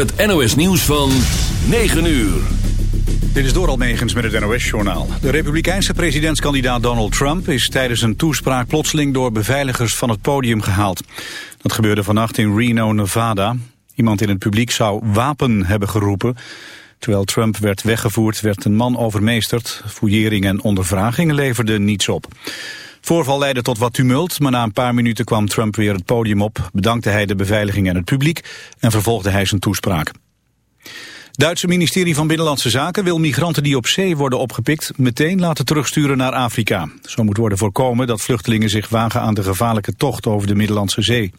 Het NOS nieuws van 9 uur. Dit is door Almegens met het NOS-journaal. De republikeinse presidentskandidaat Donald Trump is tijdens een toespraak plotseling door beveiligers van het podium gehaald. Dat gebeurde vannacht in Reno, Nevada. Iemand in het publiek zou wapen hebben geroepen. Terwijl Trump werd weggevoerd werd een man overmeesterd. Fouillering en ondervragingen leverden niets op. Voorval leidde tot wat tumult, maar na een paar minuten kwam Trump weer het podium op, bedankte hij de beveiliging en het publiek en vervolgde hij zijn toespraak. Duitse ministerie van Binnenlandse Zaken wil migranten die op zee worden opgepikt meteen laten terugsturen naar Afrika. Zo moet worden voorkomen dat vluchtelingen zich wagen aan de gevaarlijke tocht over de Middellandse Zee.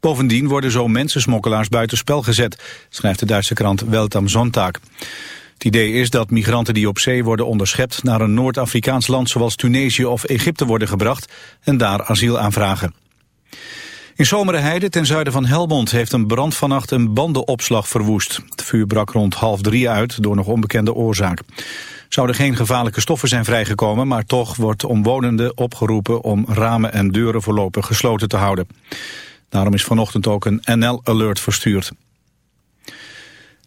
Bovendien worden zo mensensmokkelaars buitenspel gezet, schrijft de Duitse krant Welt am Sonntag. Het idee is dat migranten die op zee worden onderschept naar een Noord-Afrikaans land zoals Tunesië of Egypte worden gebracht en daar asiel aanvragen. In Zomereheide, ten zuiden van Helmond, heeft een brand vannacht een bandenopslag verwoest. Het vuur brak rond half drie uit door nog onbekende oorzaak. Zouden geen gevaarlijke stoffen zijn vrijgekomen, maar toch wordt omwonenden opgeroepen om ramen en deuren voorlopig gesloten te houden. Daarom is vanochtend ook een NL-alert verstuurd.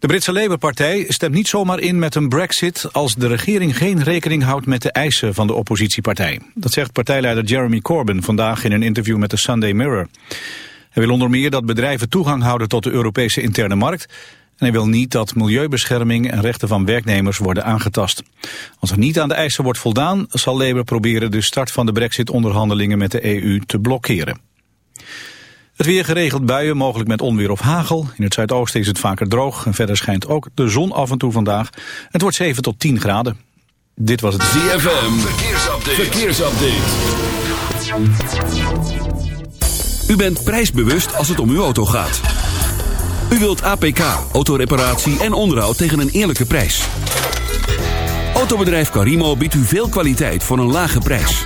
De Britse Labour-partij stemt niet zomaar in met een brexit als de regering geen rekening houdt met de eisen van de oppositiepartij. Dat zegt partijleider Jeremy Corbyn vandaag in een interview met de Sunday Mirror. Hij wil onder meer dat bedrijven toegang houden tot de Europese interne markt en hij wil niet dat milieubescherming en rechten van werknemers worden aangetast. Als er niet aan de eisen wordt voldaan, zal Labour proberen de start van de brexit-onderhandelingen met de EU te blokkeren. Het weer geregeld buien, mogelijk met onweer of hagel. In het zuidoosten is het vaker droog en verder schijnt ook de zon af en toe vandaag. Het wordt 7 tot 10 graden. Dit was het ZFM. Verkeersupdate. Verkeersupdate. U bent prijsbewust als het om uw auto gaat. U wilt APK, autoreparatie en onderhoud tegen een eerlijke prijs. Autobedrijf Carimo biedt u veel kwaliteit voor een lage prijs.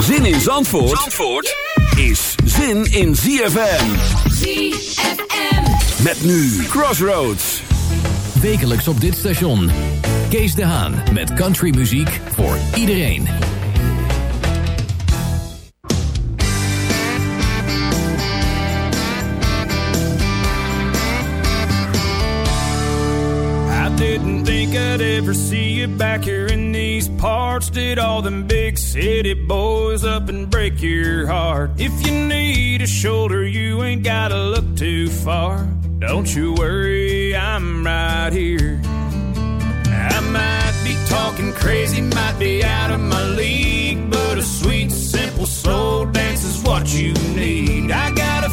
Zin in Zandvoort, Zandvoort is zin in ZFM. ZFM. Met nu Crossroads. Wekelijks op dit station. Kees de Haan met countrymuziek voor iedereen. I didn't think I'd ever see you back here in parts. Did all them big city boys up and break your heart? If you need a shoulder, you ain't gotta look too far. Don't you worry, I'm right here. I might be talking crazy, might be out of my league, but a sweet, simple soul dance is what you need. I got a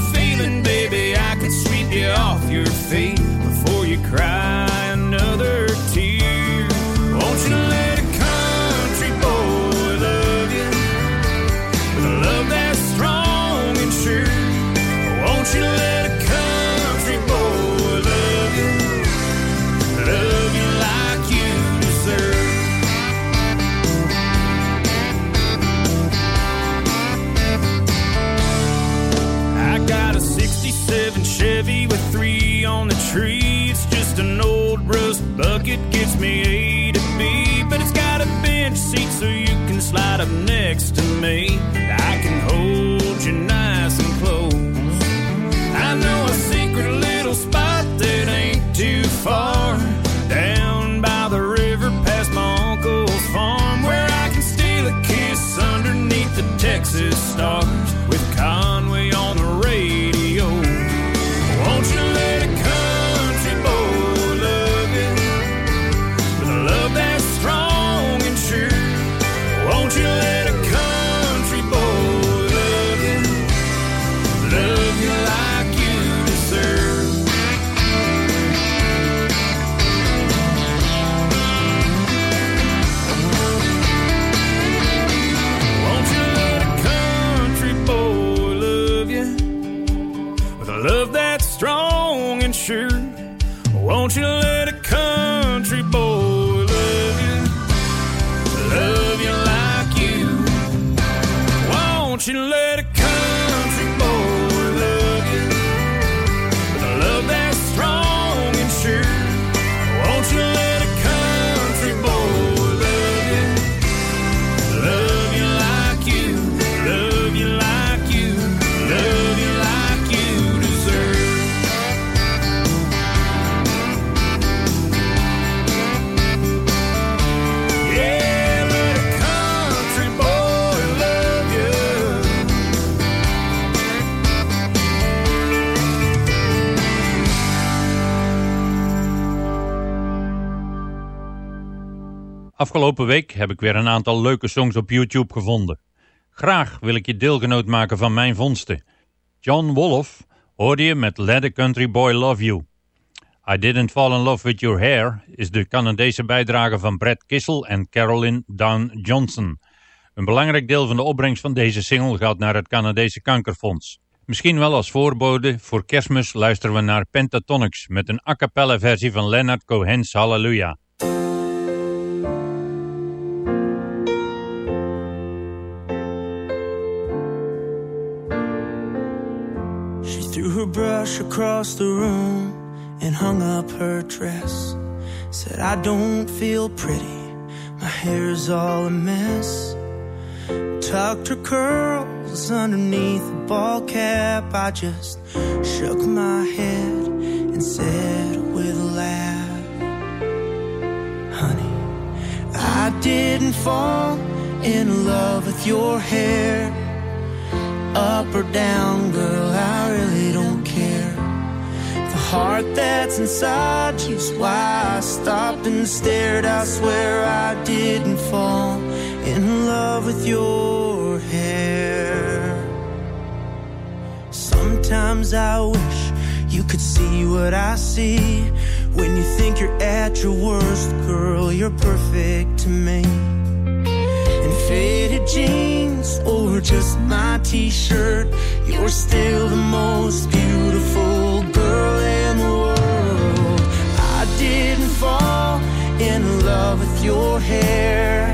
Afgelopen week heb ik weer een aantal leuke songs op YouTube gevonden. Graag wil ik je deelgenoot maken van mijn vondsten. John Wolfe hoorde je met Let a Country Boy Love You. I Didn't Fall in Love With Your Hair is de Canadese bijdrage van Brad Kissel en Carolyn Down Johnson. Een belangrijk deel van de opbrengst van deze single gaat naar het Canadese Kankerfonds. Misschien wel als voorbode voor kerstmis luisteren we naar Pentatonics met een a cappella versie van Leonard Cohen's Hallelujah. Her brush across the room and hung up her dress. Said, I don't feel pretty, my hair's all a mess. Tucked her curls underneath a ball cap. I just shook my head and said with a laugh, Honey, I didn't fall in love with your hair up or down, girl, I really don't heart that's inside you's why I stopped and stared. I swear I didn't fall in love with your hair. Sometimes I wish you could see what I see. When you think you're at your worst, girl, you're perfect to me in faded jeans or just my t-shirt you're still the most beautiful girl in love with your hair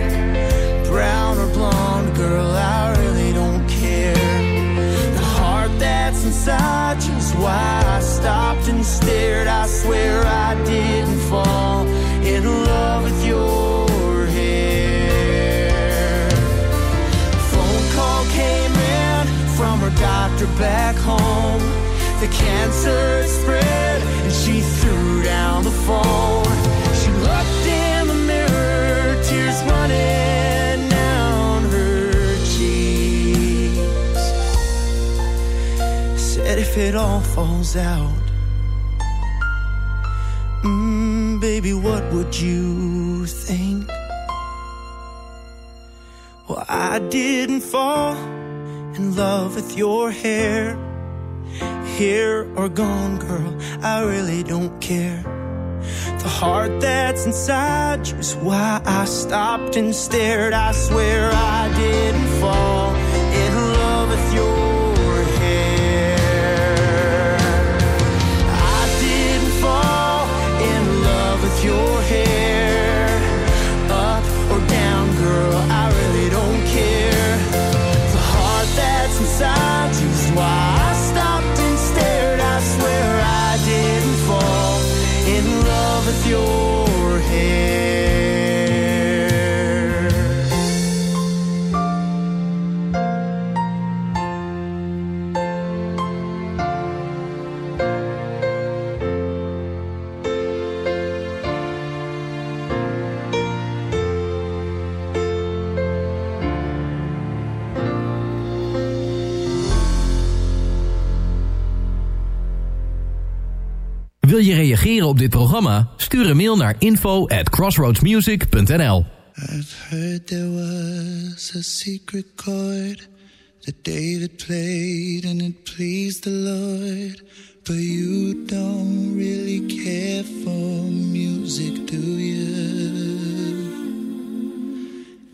brown or blonde girl i really don't care the heart that's inside you's why i stopped and stared i swear i didn't fall in love with your hair phone call came in from her doctor back home. The cancer spread and she threw down the phone. If it all falls out, mm, baby, what would you think? Well, I didn't fall in love with your hair. Here or gone, girl, I really don't care. The heart that's inside you is why I stopped and stared. I swear I didn't fall Wil je reageren op dit programma? Stuur een mail naar info at crossroadsmusic.nl I've heard there was a secret chord that David played and it pleased the Lord. But you don't really care for music, do you?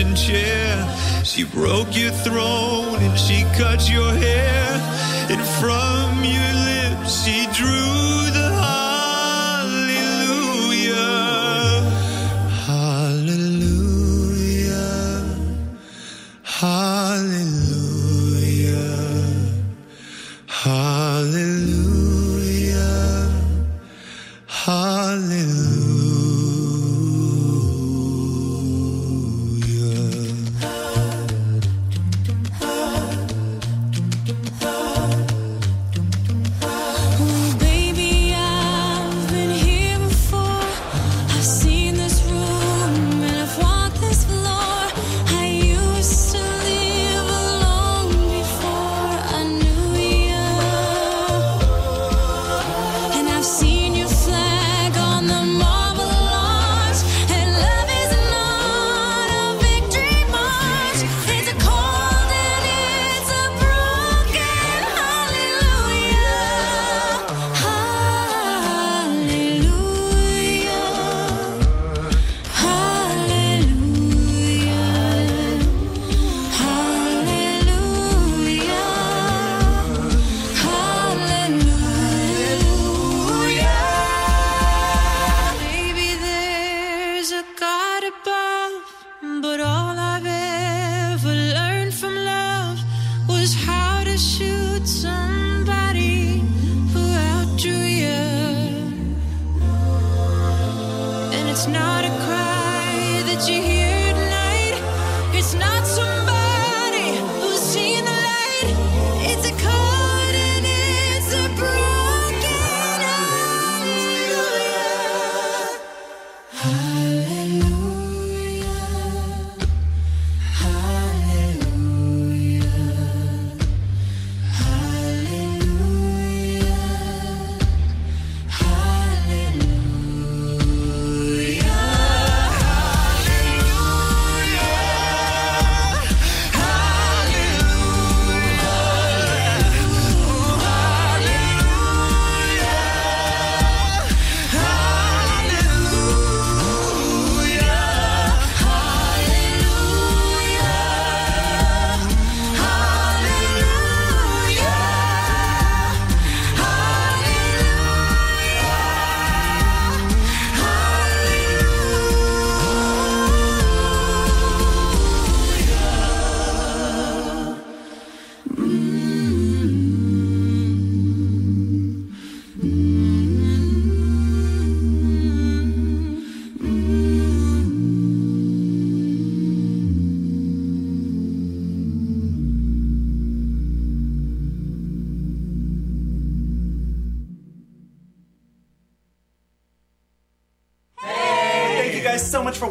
Kitchen chair. She broke your throne and she cut your hair. And from your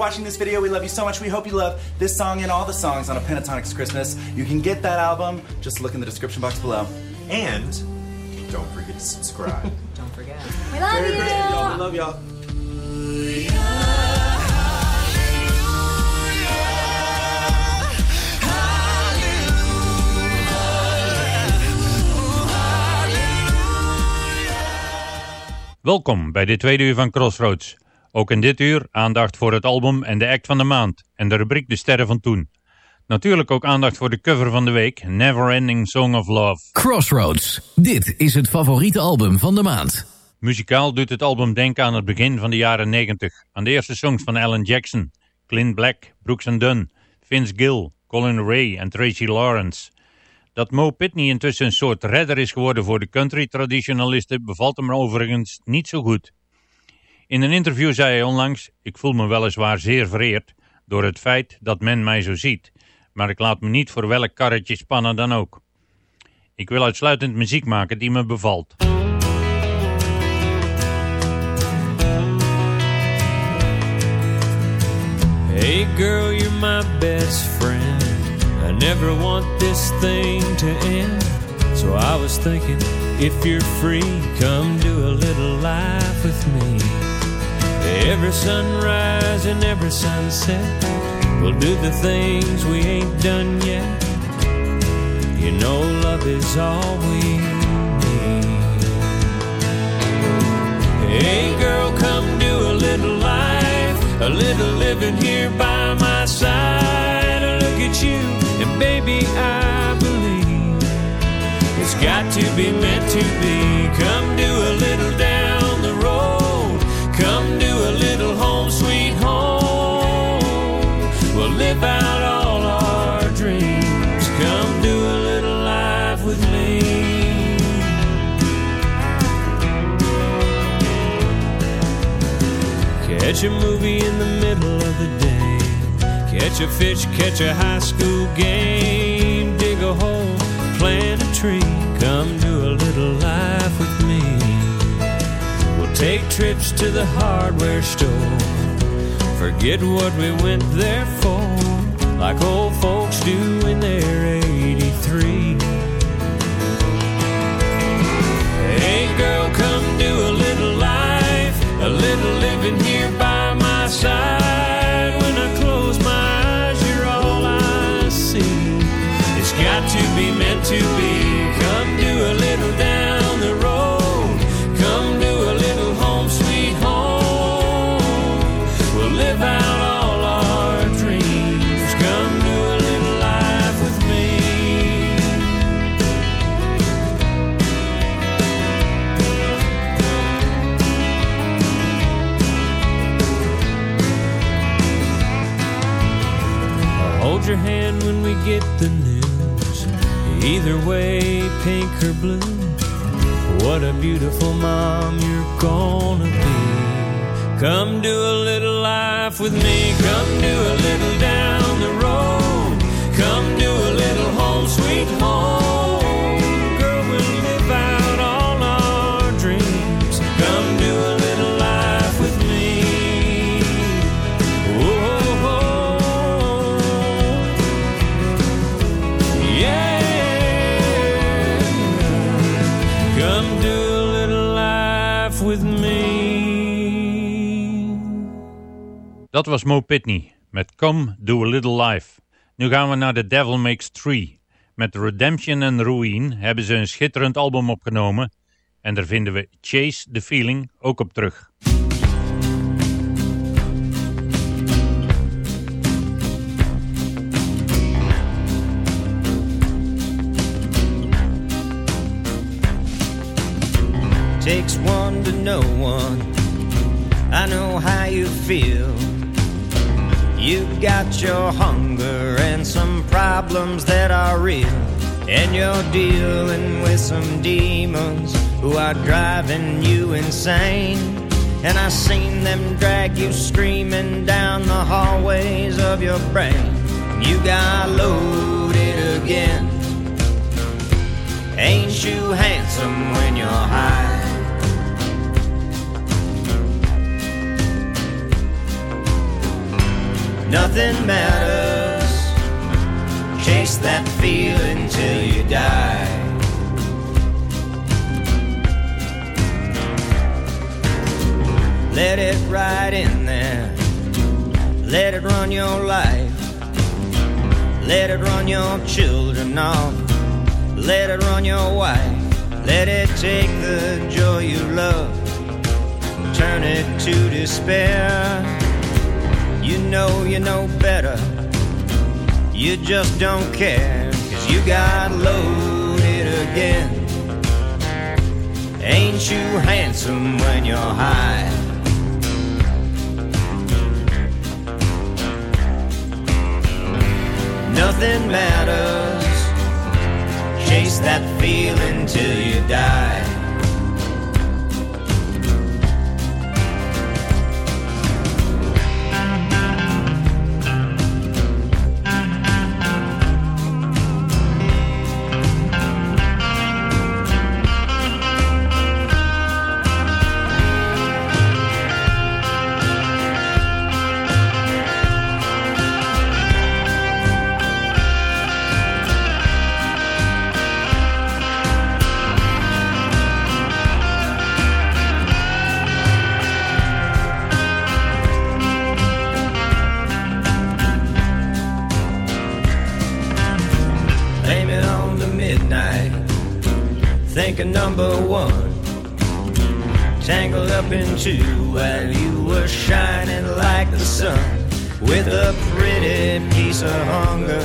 watching this video. We love you so much. We hope you love this song and all the songs on a Pentatonix Christmas. You can get that album. Just look in the description box below. And don't forget to subscribe. Don't forget. We love you. y'all. We love y'all. Welkom bij de tweede uur van Crossroads. Ook in dit uur aandacht voor het album en de act van de maand en de rubriek De Sterren van Toen. Natuurlijk ook aandacht voor de cover van de week, Never Ending Song of Love. Crossroads. Dit is het favoriete album van de maand. Muzikaal doet het album denken aan het begin van de jaren 90, aan de eerste songs van Alan Jackson, Clint Black, Brooks Dunn, Vince Gill, Colin Ray en Tracy Lawrence. Dat Mo Pitney intussen een soort redder is geworden voor de country traditionalisten bevalt hem overigens niet zo goed. In een interview zei hij onlangs, ik voel me weliswaar zeer vereerd door het feit dat men mij zo ziet, maar ik laat me niet voor welk karretje spannen dan ook. Ik wil uitsluitend muziek maken die me bevalt. Hey girl, you're my best friend. I never want this thing to end. So I was thinking, if you're free, come do a little life with me. Every sunrise and every sunset, we'll do the things we ain't done yet. You know, love is all we need. Hey girl, come do a little life, a little living here by my side. Look at you, and baby, I believe it's got to be meant to be. Come do a little down live out all our dreams. Come do a little life with me. Catch a movie in the middle of the day. Catch a fish, catch a high school game. Dig a hole, plant a tree. Come do a little life with me. We'll take trips to the hardware store. Forget what we went there for. Like old folks do in their 83. Hey girl, come do get the news. Either way, pink or blue. What a beautiful mom you're gonna be. Come do a little life with me. Come do a little down the road. Come do a little home, sweet home. Dat was Mo Pitney met Come Do A Little Life. Nu gaan we naar The Devil Makes Three. Met Redemption and Ruin hebben ze een schitterend album opgenomen en daar vinden we Chase the Feeling ook op terug. Takes one to know one. I know how you feel. You've got your hunger and some problems that are real. And you're dealing with some demons who are driving you insane. And I've seen them drag you screaming down the hallways of your brain. You got loaded again. Ain't you handsome when you're high? Nothing matters. Chase that feeling till you die. Let it ride in there. Let it run your life. Let it run your children off. Let it run your wife. Let it take the joy you love. Turn it to despair. You know you know better. You just don't care. Cause you got loaded again. Ain't you handsome when you're high? Nothing matters. Chase that feeling till you die. Number one. Tangled up in two while you were shining like the sun. With a pretty piece of hunger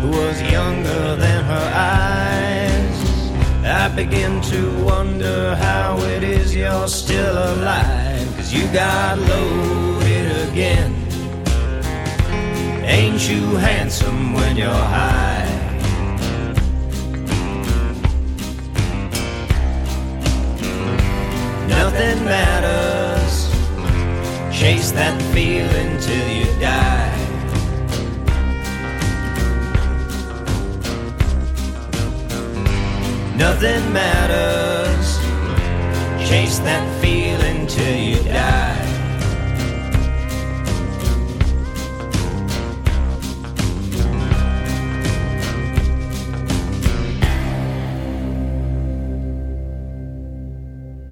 who was younger than her eyes. I begin to wonder how it is you're still alive. Cause you got loaded again. Ain't you handsome when you're high? Nothing matters. Chase that feeling till you die. Nothing matters. Chase that feeling till you die.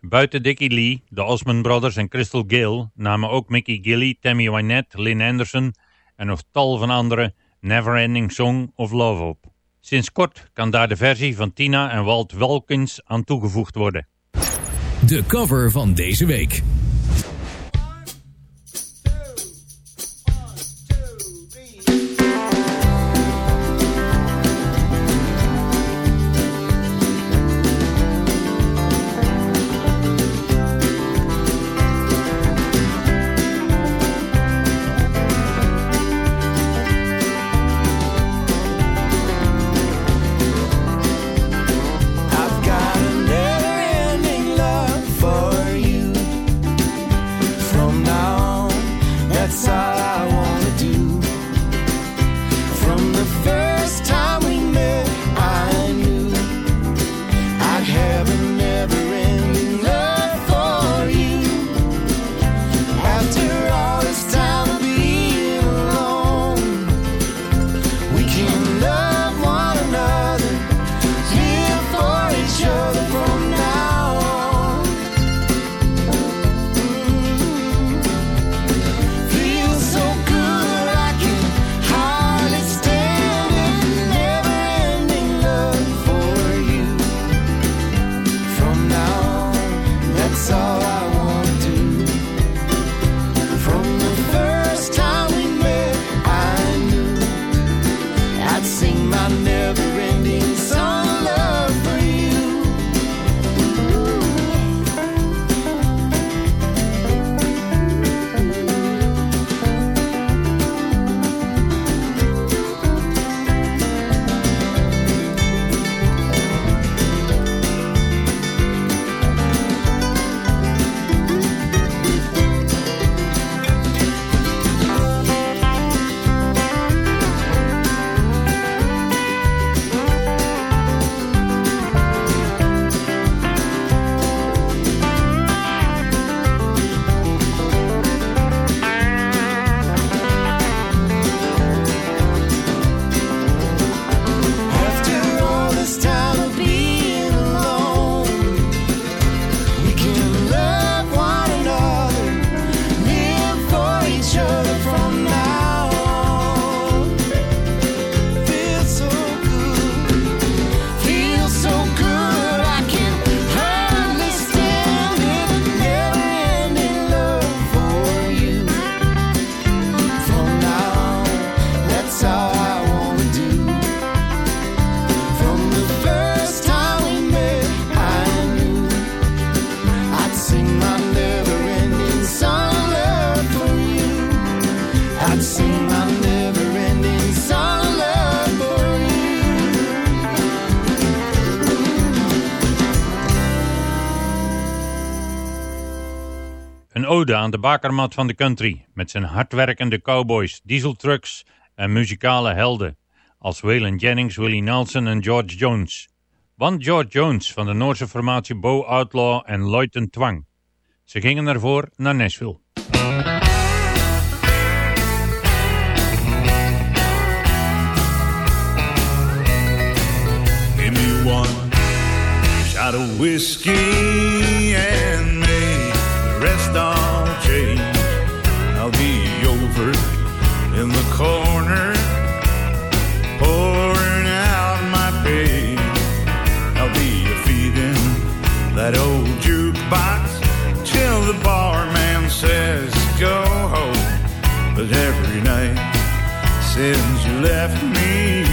Buiten Dickie Lee, de Osmond Brothers en Crystal Gale namen ook Mickey Gilly, Tammy Wynette, Lynn Anderson en nog tal van anderen Neverending Song of Love op. Sinds kort kan daar de versie van Tina en Walt Wilkins aan toegevoegd worden. De cover van deze week. Aan de bakermat van de country, met zijn hardwerkende cowboys, dieseltrucks en muzikale helden, als Waylon Jennings, Willie Nelson en George Jones. Want George Jones van de Noorse formatie Bo Outlaw en Lloyd Twang. Ze gingen ervoor naar Nashville. I'll be over in the corner, pouring out my pain. I'll be feeding that old jukebox till the barman says go home. But every night since you left me,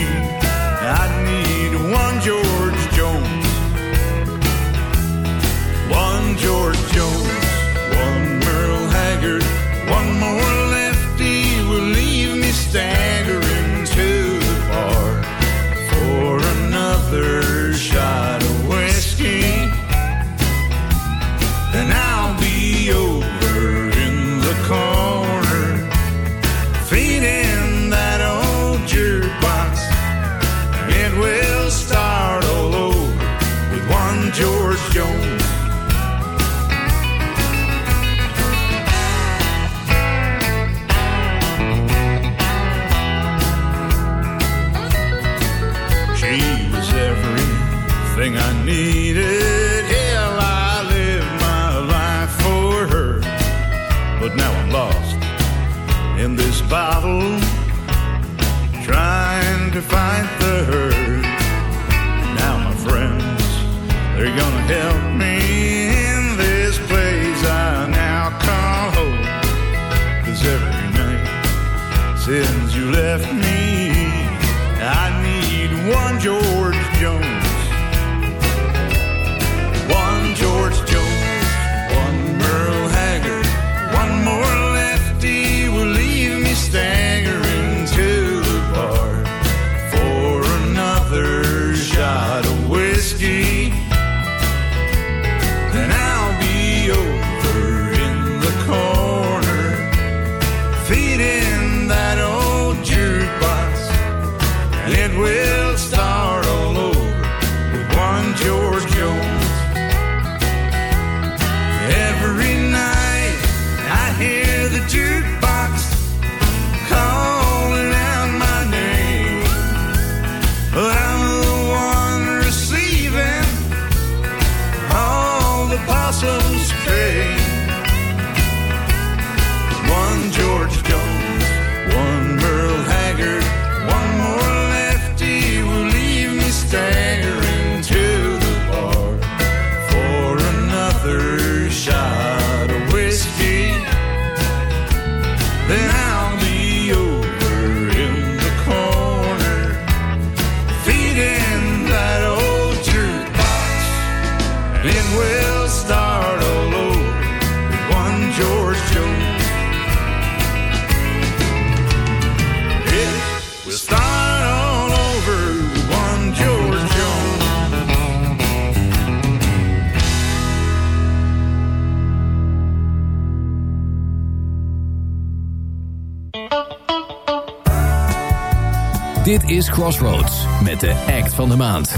de maand.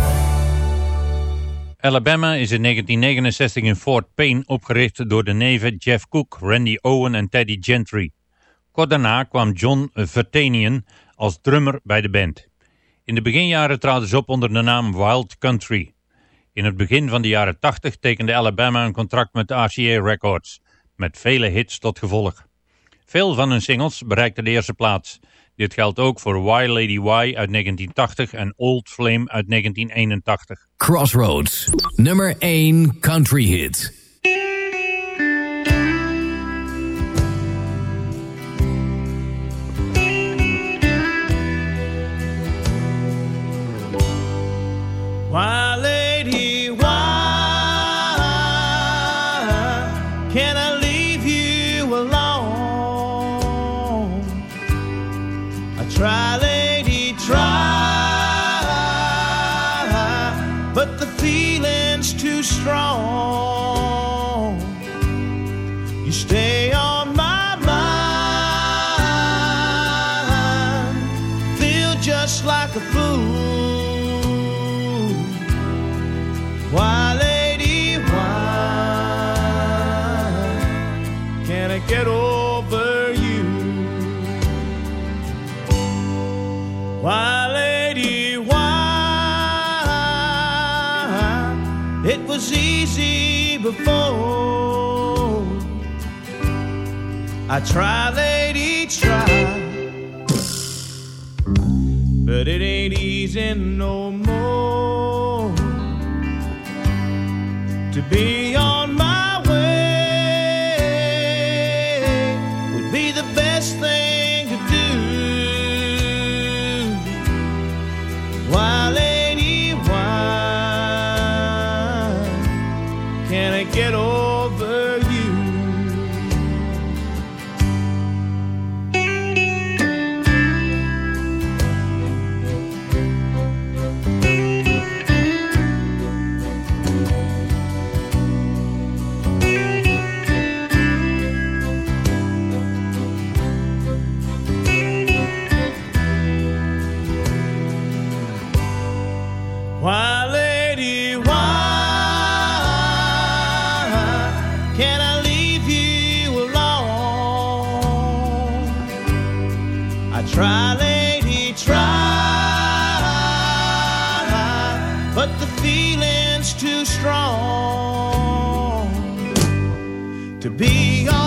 Alabama is in 1969 in Fort Payne opgericht door de neven Jeff Cook, Randy Owen en Teddy Gentry. Kort daarna kwam John Vertanian als drummer bij de band. In de beginjaren traden ze op onder de naam Wild Country. In het begin van de jaren 80 tekende Alabama een contract met RCA Records, met vele hits tot gevolg. Veel van hun singles bereikten de eerste plaats dit geldt ook voor Why Lady Why uit 1980 en Old Flame uit 1981. Crossroads, nummer 1 country hit. I try, lady, try. But it ain't easy no more to be Try, lady, try. But the feeling's too strong to be on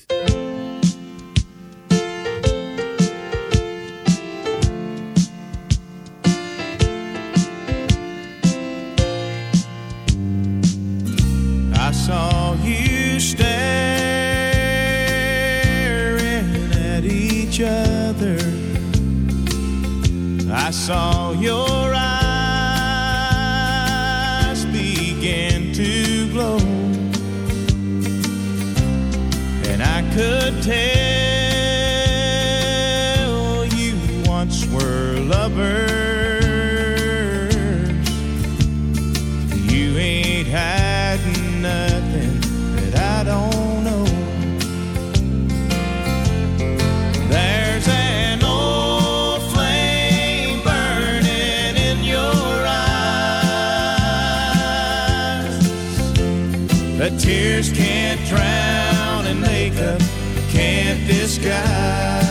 That tears can't drown and makeup can't disguise.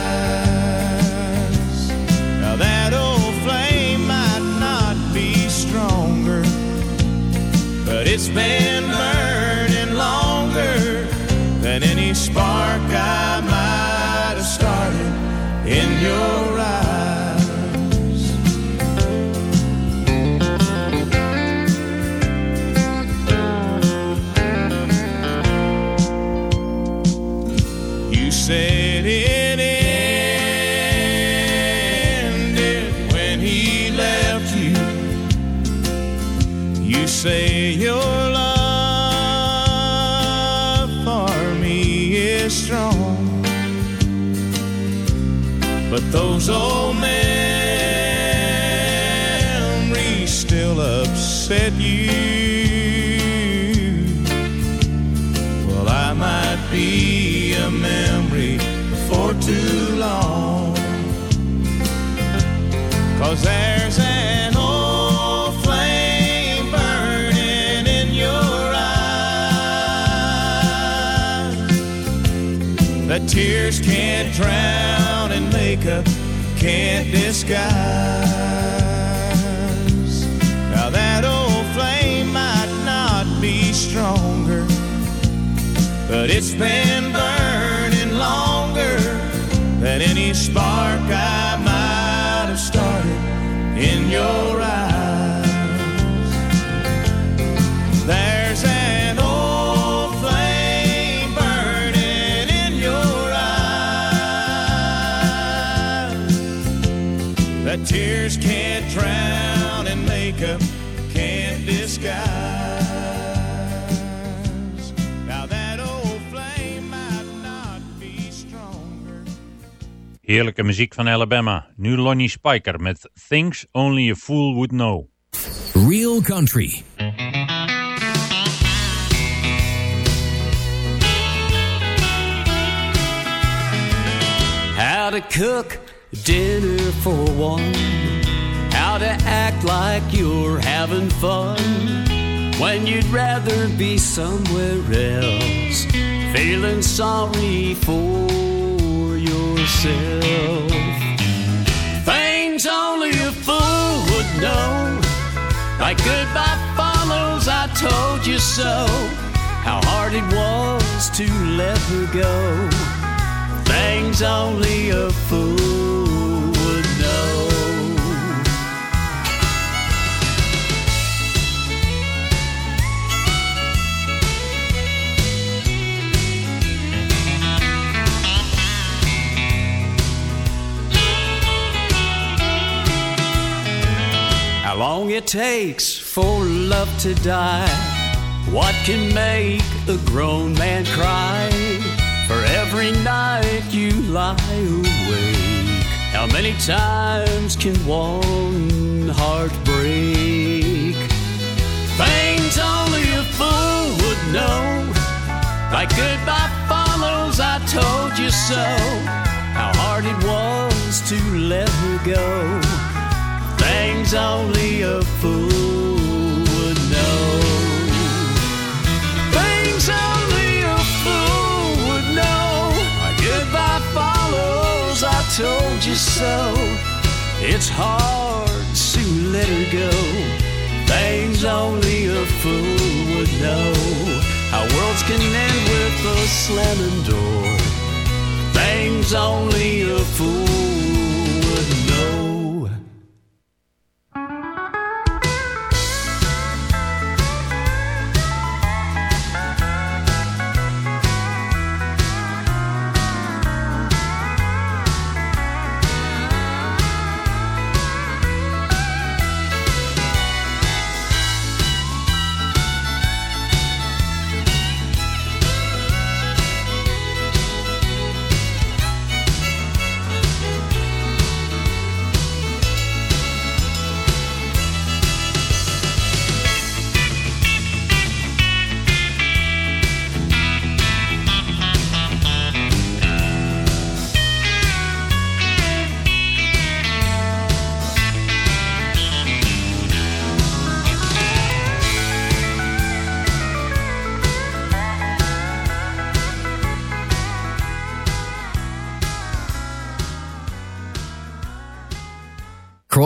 Those old memories still upset you. Well, I might be a memory for too long. Cause there's an old flame burning in your eyes that tears can't drown makeup can't disguise. Now that old flame might not be stronger, but it's been burning longer than any spark I might have started in your eyes. That tears can't drown and makeup can't disguise. Now that old flame might not be stronger. Heerlijke muziek van Alabama. Nu Lonnie Spiker met Things Only a Fool Would Know. Real country. How to cook dinner for one. How to act like you're having fun when you'd rather be somewhere else. Feeling sorry for yourself. Things only a fool would know. Like goodbye follows, I told you so. How hard it was to let her go. Things only a fool takes for love to die? What can make a grown man cry? For every night you lie awake, how many times can one heart break? Things only a fool would know. Like goodbye follows, I told you so. How hard it was to let her go. Things only so. It's hard to let her go. Things only a fool would know. How worlds can end with a slamming door. Things only a fool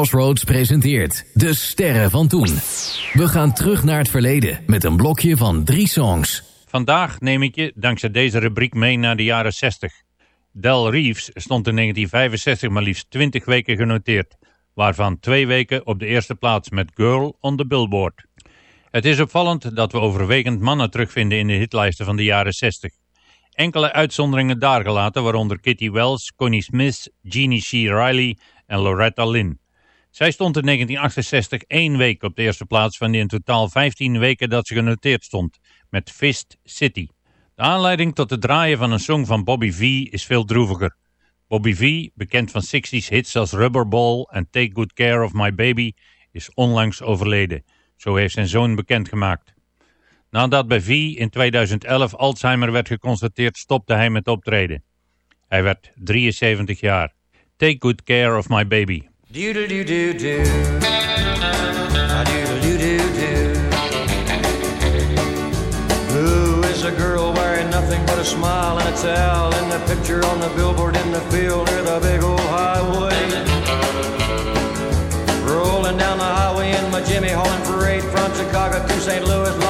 Crossroads presenteert De Sterren van Toen. We gaan terug naar het verleden met een blokje van drie songs. Vandaag neem ik je dankzij deze rubriek mee naar de jaren 60. Del Reeves stond in 1965 maar liefst 20 weken genoteerd, waarvan twee weken op de eerste plaats met Girl on the Billboard. Het is opvallend dat we overwegend mannen terugvinden in de hitlijsten van de jaren 60. Enkele uitzonderingen daargelaten, waaronder Kitty Wells, Connie Smith, Jeannie C. Riley en Loretta Lynn. Zij stond in 1968 één week op de eerste plaats van de in totaal 15 weken dat ze genoteerd stond, met Fist City. De aanleiding tot het draaien van een song van Bobby V is veel droeviger. Bobby V, bekend van 60s hits als Rubberball en Take Good Care of My Baby, is onlangs overleden. Zo heeft zijn zoon bekendgemaakt. Nadat bij V in 2011 Alzheimer werd geconstateerd, stopte hij met optreden. Hij werd 73 jaar. Take Good Care of My Baby. Doodle doo doo doo. Doodle doo doo doo. Who is a girl wearing nothing but a smile and a towel in the picture on the billboard in the field near the big old highway? Rolling down the highway in my Jimmy Holland parade from Chicago to St. Louis,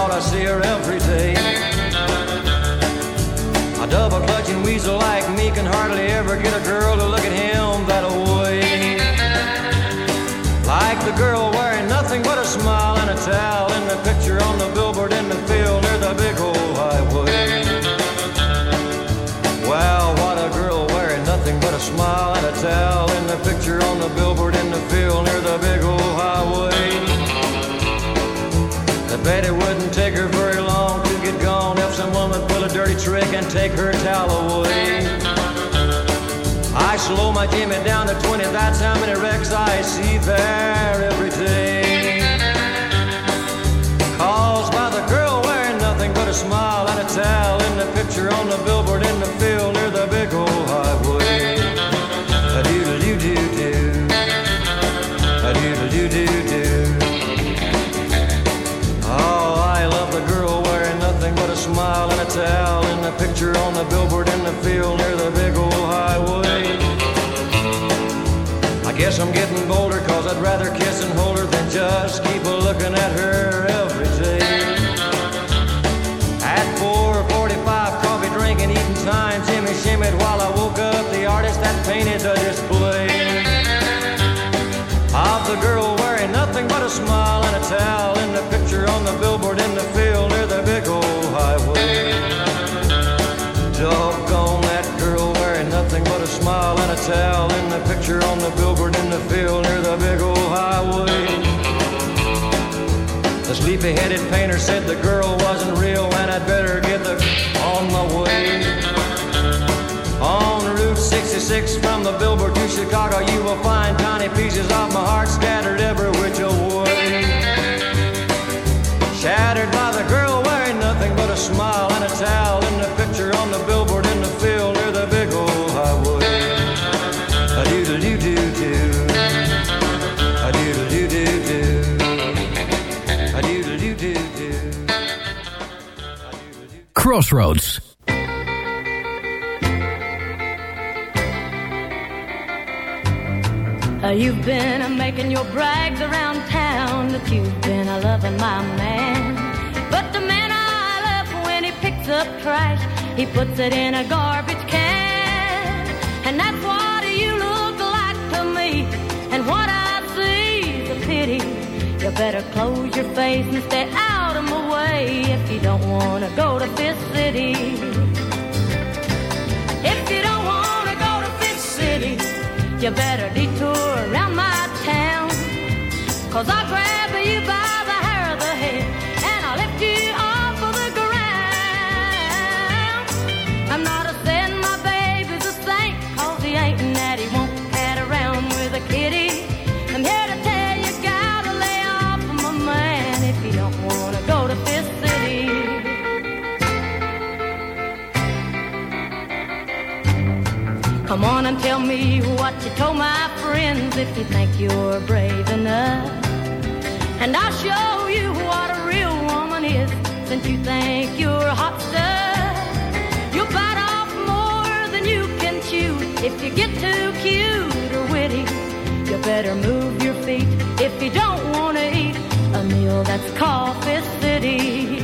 her away. I slow my Jimmy down to 20, that's how many wrecks I see there every day. Caused by the girl wearing nothing but a smile and a towel in the picture on the billboard in the picture on the billboard in the field near the big old highway. I guess I'm getting bolder cause I'd rather kiss and hold her than just keep a looking at her picture on the billboard in the field near the big old highway. The sleepy headed painter said the girl wasn't real and I'd better get the on my way. On Route 66 from the billboard to Chicago, you will find tiny pieces of my heart scattered every which way. Shattered by the girl wearing nothing but a smile and a towel Crossroads. Uh, you've been making your brags around town that you've been loving my man. But the man I love, when he picks up trash, he puts it in a garbage can. And that's what you look like to me. And what I see is a pity. You better close your face and stay to go to Fist City. If you don't want to go to Fist City, you better detour around my town. Cause I'll and tell me what you told my friends if you think you're brave enough. And I'll show you what a real woman is since you think you're hot stuff. You'll bite off more than you can chew if you get too cute or witty. You better move your feet if you don't want to eat a meal that's called Fist City.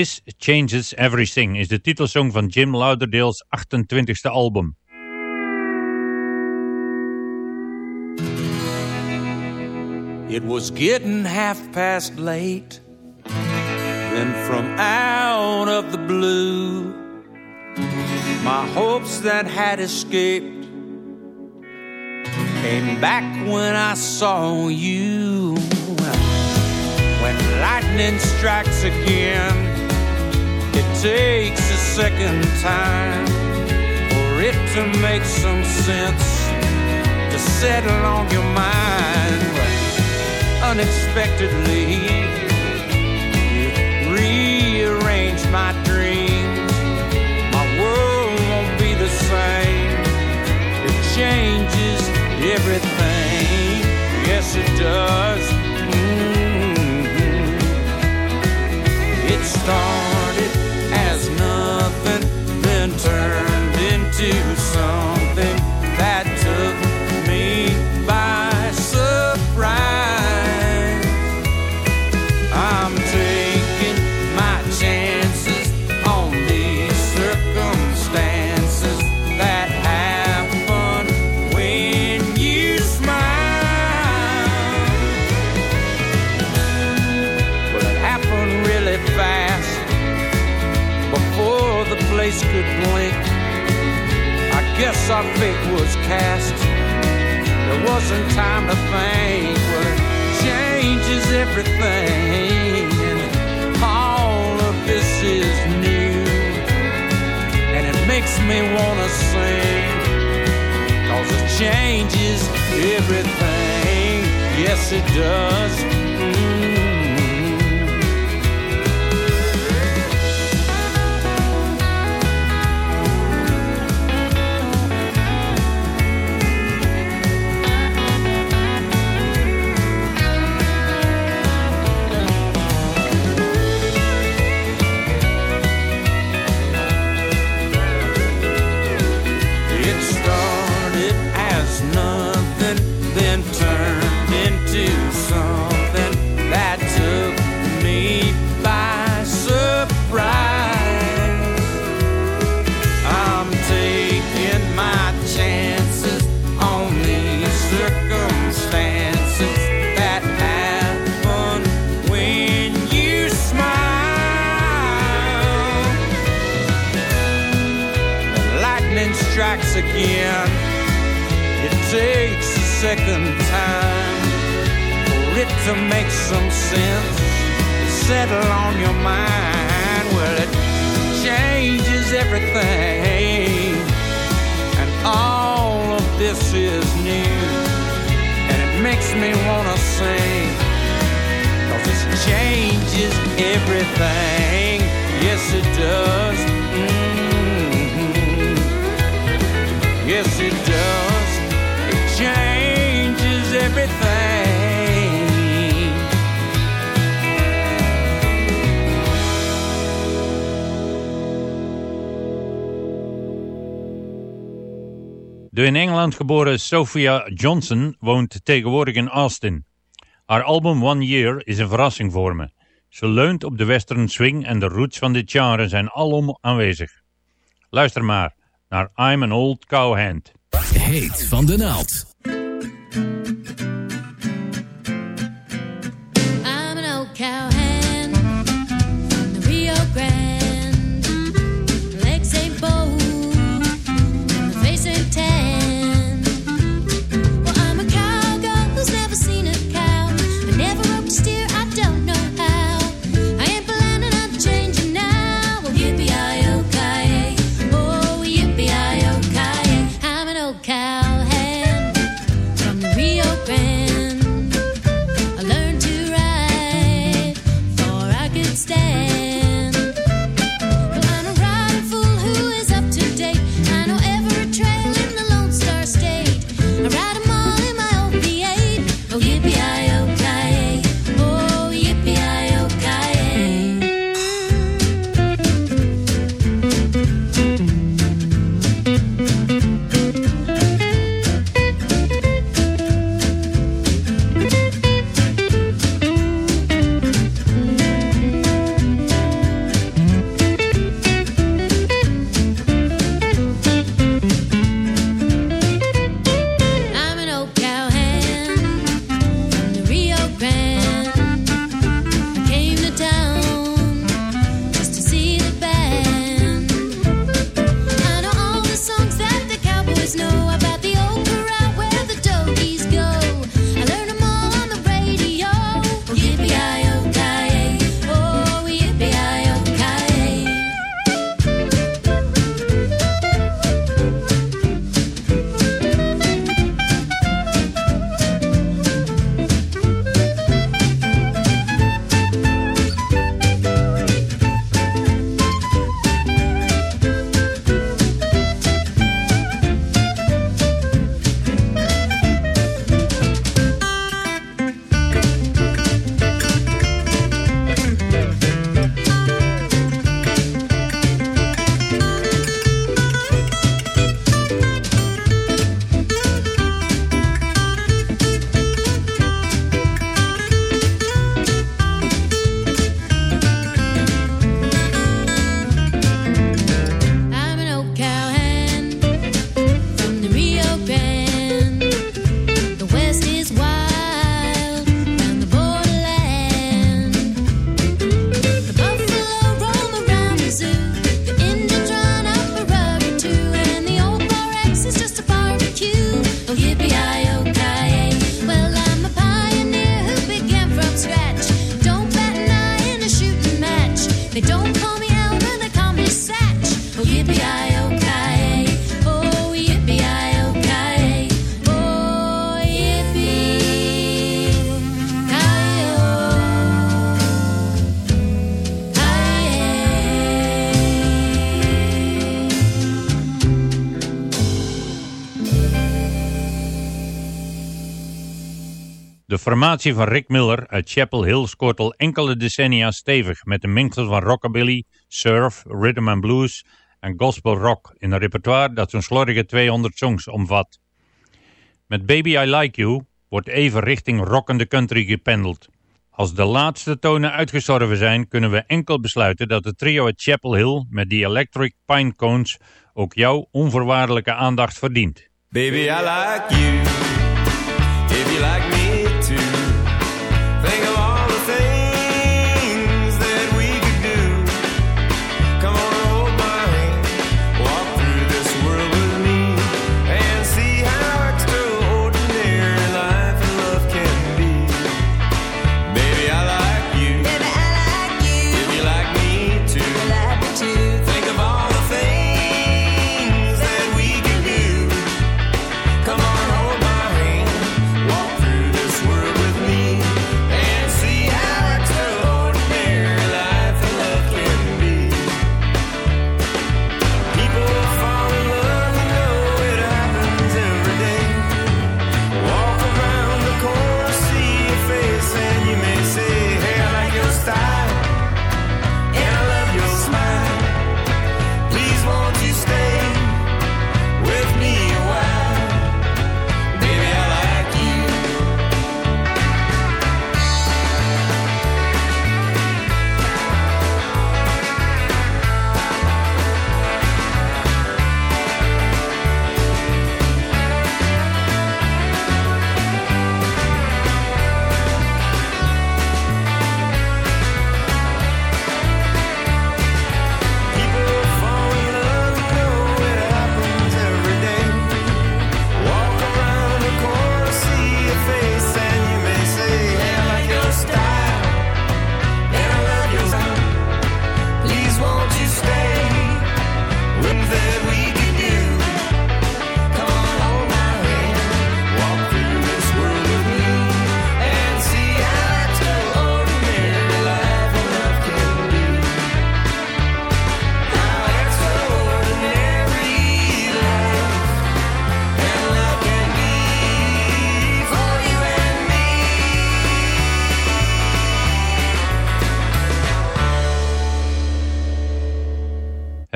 This Changes Everything is de titelsong van Jim Lauderdale's 28e album. It was getting half past late. Then from out of the blue, my hopes that had escaped came back when I saw you. When lightning strikes again, it takes a second time for it to make some sense to settle on your mind. Unexpectedly, you rearrange my dreams. My world won't be the same. It changes everything. Yes, it does. Mm-hmm. It started as nothing, then turned into something place could blink. I guess our fate was cast. There wasn't time to think. Well, it changes everything. And all of this is new. And it makes me wanna sing. Cause it changes everything. Yes, it does. Mm. It again. It takes a second time for it to make some sense. Settle on your mind. Well, it changes everything. And all of this is new. And it makes me wanna sing. Cause it changes everything. Yes, it does. Mhm. Yes, it does. It changes everything. De in Engeland geboren Sophia Johnson woont tegenwoordig in Austin. Haar album One Year is een verrassing voor me. Ze leunt op de western swing en de roots van dit genre zijn alom aanwezig. Luister maar naar I'm an Old Cowhand. Heet van de naald. De formatie van Rick Miller uit Chapel Hill scoort al enkele decennia stevig met een mengsel van rockabilly, surf, rhythm and blues en gospel rock in een repertoire dat zo'n slordige 200 songs omvat. Met Baby I Like You wordt even richting rockende country gependeld. Als de laatste tonen uitgestorven zijn, kunnen we enkel besluiten dat het trio uit Chapel Hill met die Electric Pine Cones ook jouw onvoorwaardelijke aandacht verdient. Baby, I like you.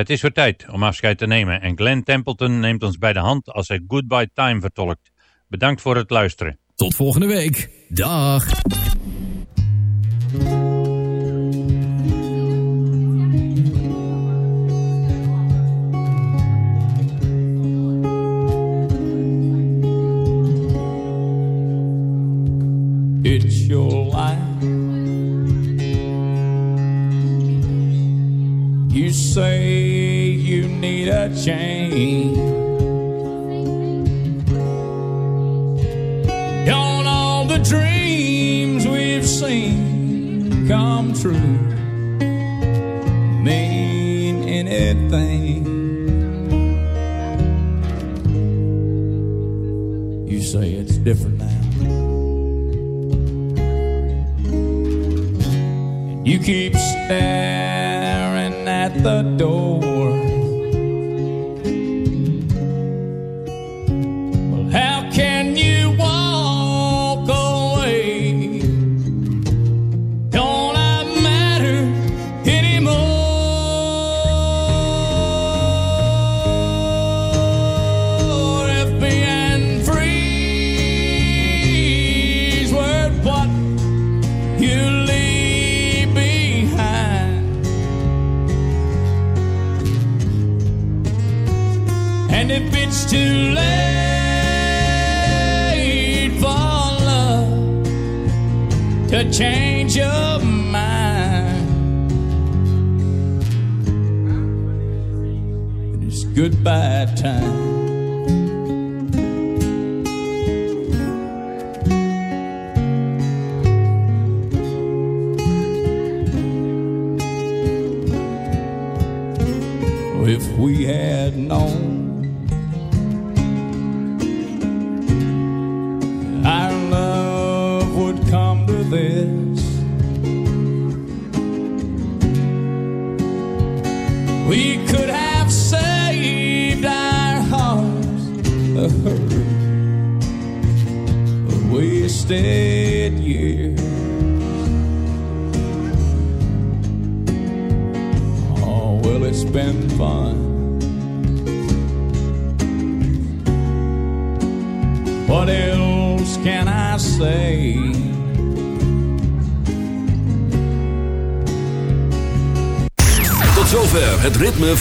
Het is weer tijd om afscheid te nemen en Glenn Templeton neemt ons bij de hand als hij Goodbye Time vertolkt. Bedankt voor het luisteren. Tot volgende week. Dag. Say you need a change. Don't all the dreams we've seen come true? Mean anything? You say it's different now. You keep staring at the door.